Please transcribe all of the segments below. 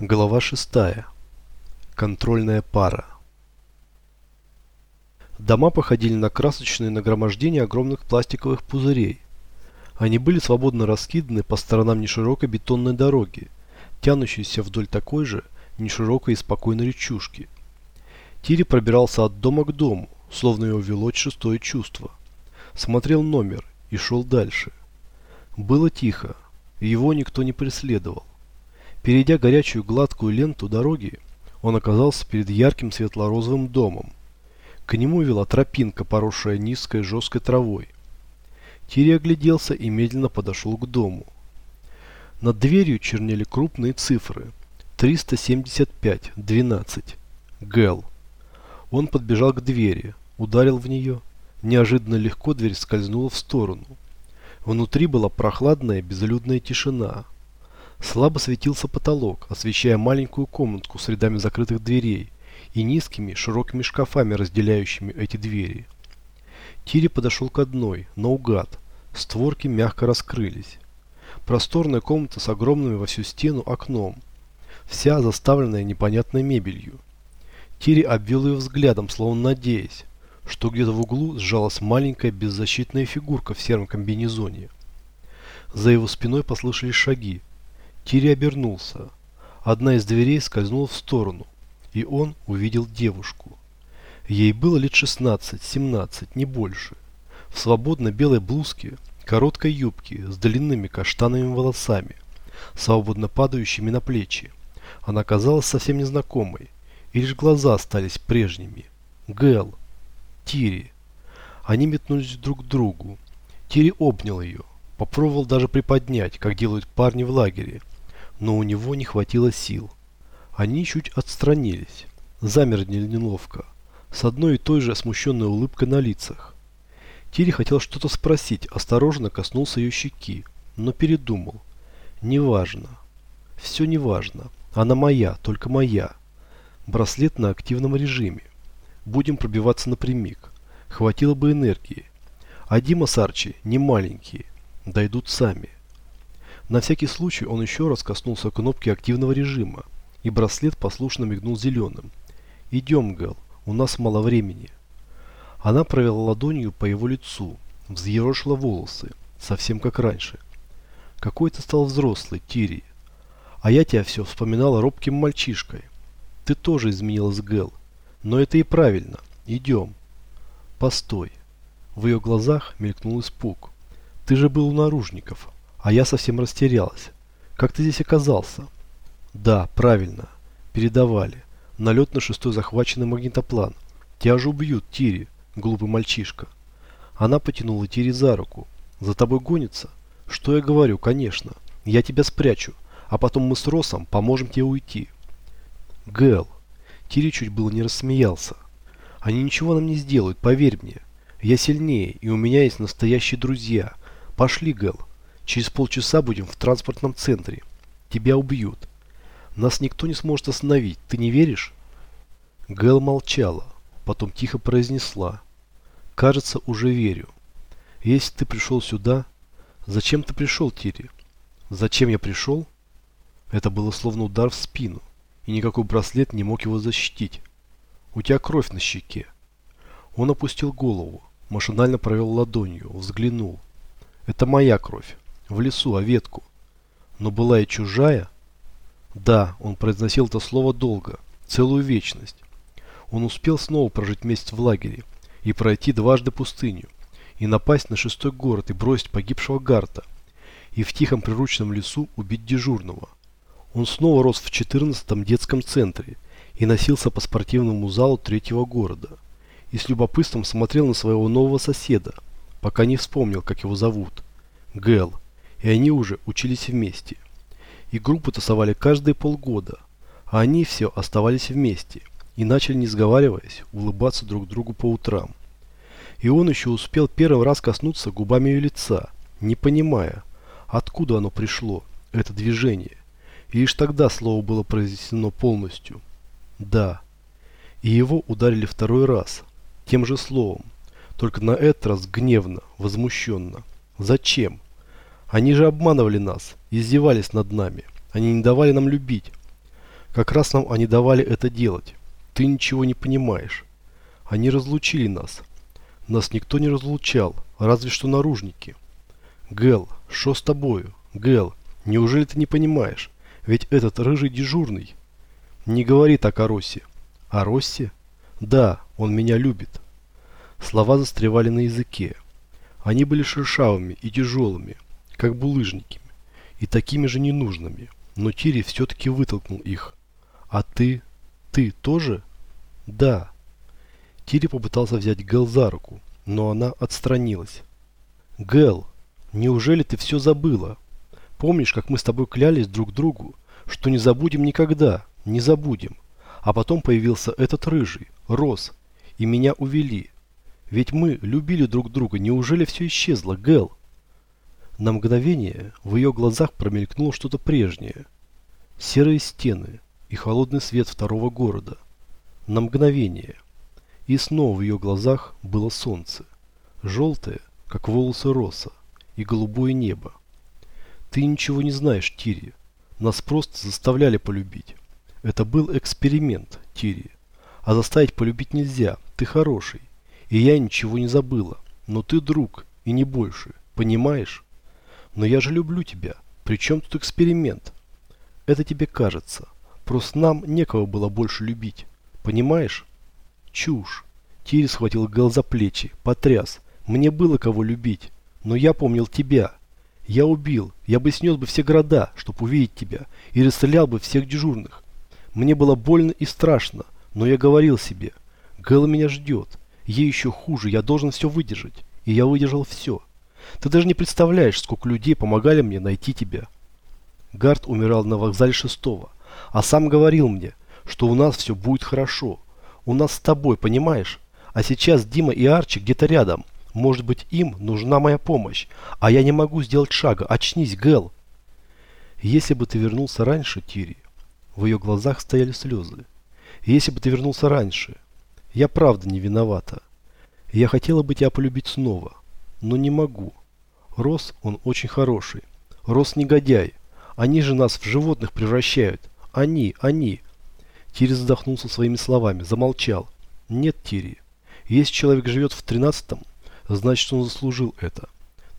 Глава 6. Контрольная пара. Дома походили на красочные нагромождения огромных пластиковых пузырей. Они были свободно раскиданы по сторонам неширокой бетонной дороги, тянущейся вдоль такой же неширокой и спокойной речушки. Тири пробирался от дома к дому, словно его вело шестое чувство. Смотрел номер и шел дальше. Было тихо, его никто не преследовал. Перейдя горячую гладкую ленту дороги, он оказался перед ярким светло-розовым домом. К нему вела тропинка, поросшая низкой жесткой травой. Тири огляделся и медленно подошел к дому. Над дверью чернели крупные цифры. 375-12. Гэл. Он подбежал к двери, ударил в нее. Неожиданно легко дверь скользнула в сторону. Внутри была прохладная безлюдная тишина. Слабо светился потолок, освещая маленькую комнатку с рядами закрытых дверей и низкими широкими шкафами, разделяющими эти двери. Тири подошел к одной, наугад. Створки мягко раскрылись. Просторная комната с огромным во всю стену окном. Вся заставленная непонятной мебелью. Тири обвел ее взглядом, словно надеясь, что где-то в углу сжалась маленькая беззащитная фигурка в сером комбинезоне. За его спиной послышались шаги, Тири обернулся. Одна из дверей скользнула в сторону, и он увидел девушку. Ей было лет 16-17, не больше. В свободно белой блузке, короткой юбке с длинными каштановыми волосами, свободно падающими на плечи. Она казалась совсем незнакомой, и лишь глаза остались прежними. Гэл, Тири. Они метнулись друг к другу. Тири обнял ее, попробовал даже приподнять, как делают парни в лагере, но у него не хватило сил. Они чуть отстранились, замерли неловко, с одной и той же смущенной улыбкой на лицах. Тири хотел что-то спросить, осторожно коснулся ее щеки, но передумал. Неважно. Все неважно. Она моя, только моя. Браслет на активном режиме. Будем пробиваться напрямик. Хватило бы энергии. А Дима с Арчи не маленькие. Дойдут сами. На всякий случай он еще раз коснулся кнопки активного режима, и браслет послушно мигнул зеленым. «Идем, Гэл, у нас мало времени». Она провела ладонью по его лицу, взъерошила волосы, совсем как раньше. «Какой ты стал взрослый, Тири. А я тебя все вспоминала робким мальчишкой. Ты тоже изменилась, Гэл. Но это и правильно. Идем». «Постой». В ее глазах мелькнул испуг. «Ты же был у наружников». А я совсем растерялась. Как ты здесь оказался? Да, правильно. Передавали. Налет на шестой захваченный магнитоплан. Тебя же убьют, Тири, глупый мальчишка. Она потянула Тири за руку. За тобой гонится? Что я говорю, конечно. Я тебя спрячу, а потом мы с Росом поможем тебе уйти. Гэл. Тири чуть было не рассмеялся. Они ничего нам не сделают, поверь мне. Я сильнее, и у меня есть настоящие друзья. Пошли, Гэл. Через полчаса будем в транспортном центре. Тебя убьют. Нас никто не сможет остановить. Ты не веришь?» Гэл молчала, потом тихо произнесла. «Кажется, уже верю. Если ты пришел сюда... Зачем ты пришел, Тири?» «Зачем я пришел?» Это было словно удар в спину, и никакой браслет не мог его защитить. «У тебя кровь на щеке». Он опустил голову, машинально провел ладонью, взглянул. «Это моя кровь в лесу, а ветку. Но была и чужая. Да, он произносил это слово долго, целую вечность. Он успел снова прожить месяц в лагере и пройти дважды пустыню, и напасть на шестой город и бросить погибшего Гарта, и в тихом приручном лесу убить дежурного. Он снова рос в 14-м детском центре и носился по спортивному залу третьего города. И с любопытством смотрел на своего нового соседа, пока не вспомнил, как его зовут. Гэл и они уже учились вместе. И группу тасовали каждые полгода, а они все оставались вместе и начали, не сговариваясь, улыбаться друг другу по утрам. И он еще успел первый раз коснуться губами ее лица, не понимая, откуда оно пришло, это движение. И лишь тогда слово было произнесено полностью. «Да». И его ударили второй раз, тем же словом, только на этот раз гневно, возмущенно. «Зачем?» Они же обманывали нас, издевались над нами. Они не давали нам любить. Как раз нам они давали это делать. Ты ничего не понимаешь. Они разлучили нас. Нас никто не разлучал, разве что наружники. Гэл, что с тобою? Гэл, неужели ты не понимаешь? Ведь этот рыжий дежурный. Не говори так о Россе. О Россе? Да, он меня любит. Слова застревали на языке. Они были шершавыми и тяжелыми, как булыжники, и такими же ненужными. Но Тири все-таки вытолкнул их. А ты? Ты тоже? Да. Тири попытался взять Гэл за руку, но она отстранилась. Гэл, неужели ты все забыла? Помнишь, как мы с тобой клялись друг другу, что не забудем никогда, не забудем. А потом появился этот рыжий, Рос, и меня увели. Ведь мы любили друг друга, неужели все исчезло, Гэл? На мгновение в ее глазах промелькнуло что-то прежнее. Серые стены и холодный свет второго города. На мгновение. И снова в ее глазах было солнце. Желтое, как волосы роса, и голубое небо. Ты ничего не знаешь, Тири. Нас просто заставляли полюбить. Это был эксперимент, Тири. А заставить полюбить нельзя. Ты хороший. И я ничего не забыла. Но ты друг, и не больше. Понимаешь? Но я же люблю тебя. Причем тут эксперимент? Это тебе кажется. Просто нам некого было больше любить. Понимаешь? Чушь. Тири схватил Гэл за плечи, потряс. Мне было кого любить. Но я помнил тебя. Я убил. Я бы снес бы все города, чтобы увидеть тебя. И расстрелял бы всех дежурных. Мне было больно и страшно. Но я говорил себе. Гэл меня ждет. Ей еще хуже. Я должен все выдержать. И я выдержал все. Ты даже не представляешь, сколько людей помогали мне найти тебя. Гард умирал на вокзале шестого. А сам говорил мне, что у нас все будет хорошо. У нас с тобой, понимаешь? А сейчас Дима и Арчи где-то рядом. Может быть, им нужна моя помощь. А я не могу сделать шага. Очнись, Гэл. Если бы ты вернулся раньше, Тири. В ее глазах стояли слезы. Если бы ты вернулся раньше. Я правда не виновата. Я хотела бы тебя полюбить снова. Но не могу. Рос, он очень хороший. Рос негодяй. Они же нас в животных превращают. Они, они. Тири задохнулся своими словами, замолчал. Нет, Тири. Если человек живет в тринадцатом, значит он заслужил это.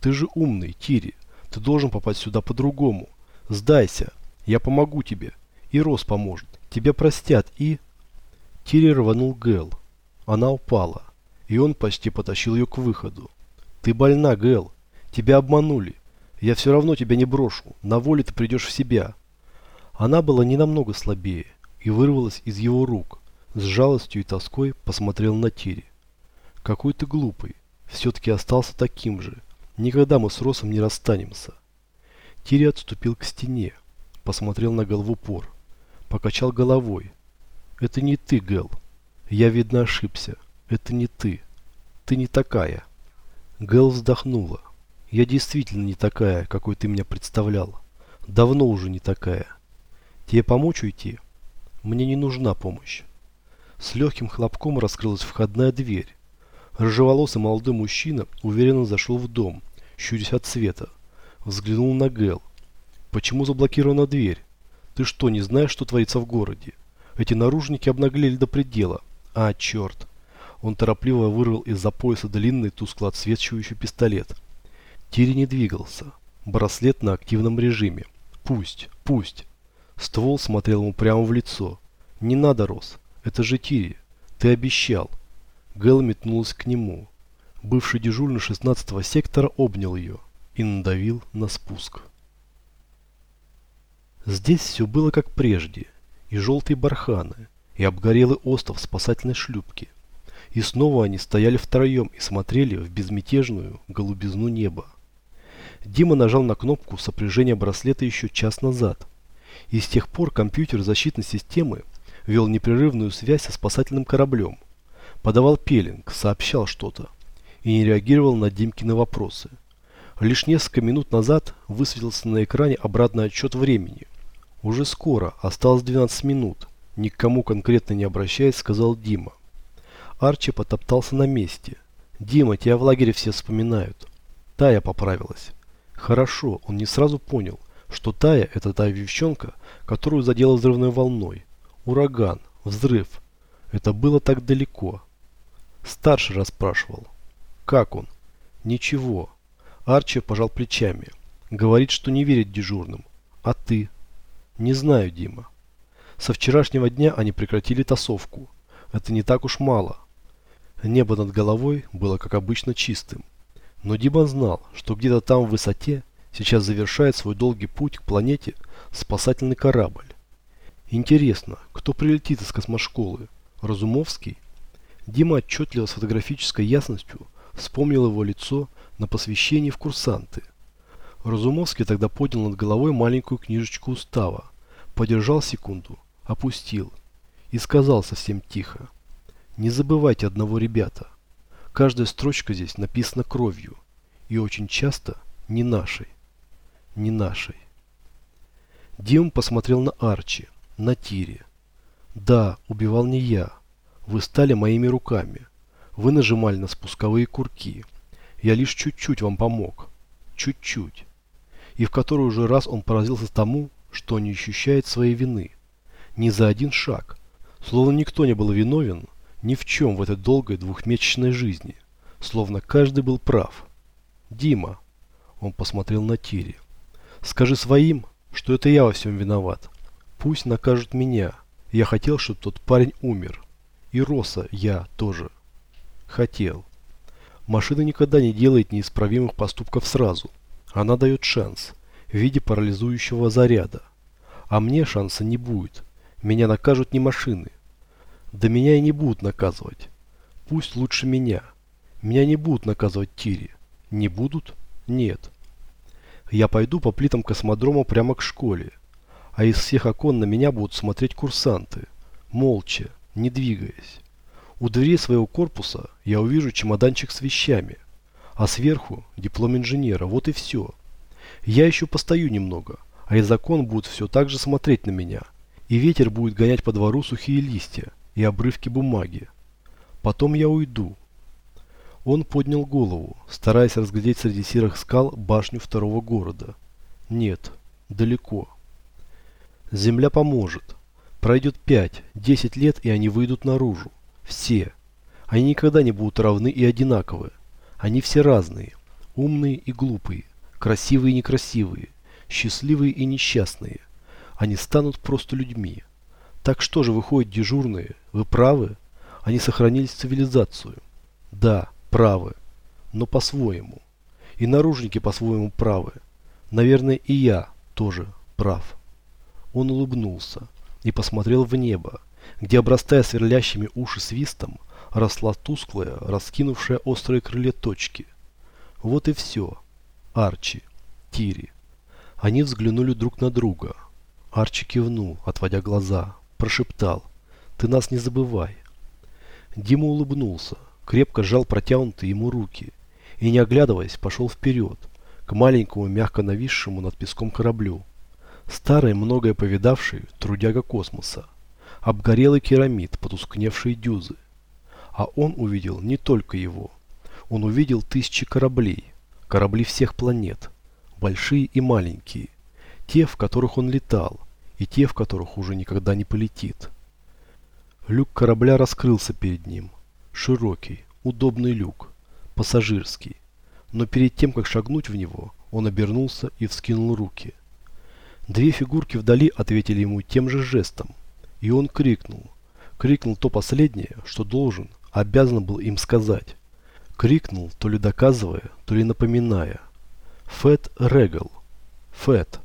Ты же умный, Тири. Ты должен попасть сюда по-другому. Сдайся. Я помогу тебе. И Рос поможет. Тебя простят и... Тири рванул Гэл. Она упала. И он почти потащил ее к выходу. Ты больна, Гэл. Тебя обманули. Я все равно тебя не брошу. На воле ты придешь в себя. Она была не намного слабее и вырвалась из его рук. С жалостью и тоской посмотрел на Тири. Какой ты глупый. Все-таки остался таким же. Никогда мы с Росом не расстанемся. Тири отступил к стене. Посмотрел на Гэл в упор. Покачал головой. Это не ты, Гэл. Я, видно, ошибся. Это не ты. Ты не такая. Гэл вздохнула. Я действительно не такая, какой ты меня представлял. Давно уже не такая. Тебе помочь уйти? Мне не нужна помощь. С легким хлопком раскрылась входная дверь. Рыжеволосый молодой мужчина уверенно зашел в дом, щурясь от света. Взглянул на Гэл. Почему заблокирована дверь? Ты что, не знаешь, что творится в городе? Эти наружники обнаглели до предела. А, черт. Он торопливо вырвал из-за пояса длинный тускло отсвечивающий пистолет. Тири не двигался. Браслет на активном режиме. Пусть, пусть. Ствол смотрел ему прямо в лицо. «Не надо, Рос. Это же Тири. Ты обещал». Гэл метнулась к нему. Бывший дежурный 16-го сектора обнял ее и надавил на спуск. Здесь все было как прежде. И желтые барханы, и обгорелый остров спасательной шлюпки. И снова они стояли втроем и смотрели в безмятежную голубизну неба. Дима нажал на кнопку сопряжения браслета еще час назад – и с тех пор компьютер защитной системы вел непрерывную связь со спасательным кораблем, подавал пелинг, сообщал что-то и не реагировал на Димкины вопросы. Лишь несколько минут назад высветился на экране обратный отчет времени. Уже скоро, осталось 12 минут, ни к кому конкретно не обращаясь, сказал Дима. Арчи потоптался на месте. «Дима, тебя в лагере все вспоминают». Тая поправилась. Хорошо, он не сразу понял, что Тая – это та девчонка, которую задела взрывной волной. Ураган, взрыв. Это было так далеко. Старший расспрашивал. Как он? Ничего. Арчи пожал плечами. Говорит, что не верит дежурным. А ты? Не знаю, Дима. Со вчерашнего дня они прекратили тасовку. Это не так уж мало. Небо над головой было, как обычно, чистым. Но Дима знал, что где-то там в высоте сейчас завершает свой долгий путь к планете спасательный корабль. Интересно, кто прилетит из космошколы? Разумовский? Дима отчетливо с фотографической ясностью вспомнил его лицо на посвящении в курсанты. Разумовский тогда поднял над головой маленькую книжечку устава, подержал секунду, опустил и сказал совсем тихо. Не забывайте одного, ребята. Каждая строчка здесь написана кровью и очень часто не нашей. Не нашей. Дима посмотрел на Арчи, на Тире. Да, убивал не я. Вы стали моими руками. Вы нажимали на спусковые курки. Я лишь чуть-чуть вам помог. Чуть-чуть. И в который уже раз он поразился тому, что не ощущает своей вины. Ни за один шаг. Словно никто не был виновен ни в чем в этой долгой двухмесячной жизни. Словно каждый был прав. «Дима», – он посмотрел на Тири, – «скажи своим, что это я во всем виноват. Пусть накажут меня. Я хотел, чтобы тот парень умер. И Роса я тоже. Хотел. Машина никогда не делает неисправимых поступков сразу. Она дает шанс в виде парализующего заряда. А мне шанса не будет. Меня накажут не машины. Да меня и не будут наказывать. Пусть лучше меня. Меня не будут наказывать Тири. Не будут? Нет. Я пойду по плитам космодрома прямо к школе. А из всех окон на меня будут смотреть курсанты. Молча не двигаясь. У двери своего корпуса я увижу чемоданчик с вещами, а сверху диплом инженера, вот и все. Я еще постою немного, а из окон будут все так же смотреть на меня, и ветер будет гонять по двору сухие листья и обрывки бумаги. Потом я уйду. Он поднял голову, стараясь разглядеть среди серых скал башню второго города. Нет, далеко. Земля поможет. Пройдет 5-10 лет, и они выйдут наружу. Все. Они никогда не будут равны и одинаковы. Они все разные. Умные и глупые. Красивые и некрасивые. Счастливые и несчастные. Они станут просто людьми. Так что же выходит дежурные? Вы правы? Они сохранили цивилизацию. Да, правы. Но по-своему. И наружники по-своему правы. Наверное, и я тоже прав. Он улыбнулся и посмотрел в небо, где, обрастая сверлящими уши свистом, росла тусклая, раскинувшая острые крылья точки. Вот и все. Арчи, Тири. Они взглянули друг на друга. Арчи кивнул, отводя глаза, прошептал. «Ты нас не забывай». Дима улыбнулся, крепко сжал протянутые ему руки и, не оглядываясь, пошел вперед, к маленькому, мягко нависшему над песком кораблю. Старый, многое повидавший, трудяга космоса. Обгорелый керамид, потускневшие дюзы. А он увидел не только его. Он увидел тысячи кораблей. Корабли всех планет. Большие и маленькие. Те, в которых он летал. И те, в которых уже никогда не полетит. Люк корабля раскрылся перед ним. Широкий, удобный люк. Пассажирский. Но перед тем, как шагнуть в него, он обернулся и вскинул руки. Две фигурки вдали ответили ему тем же жестом. И он крикнул. Крикнул то последнее, что должен, обязан был им сказать. Крикнул, то ли доказывая, то ли напоминая. Фэт Регал. Фэт.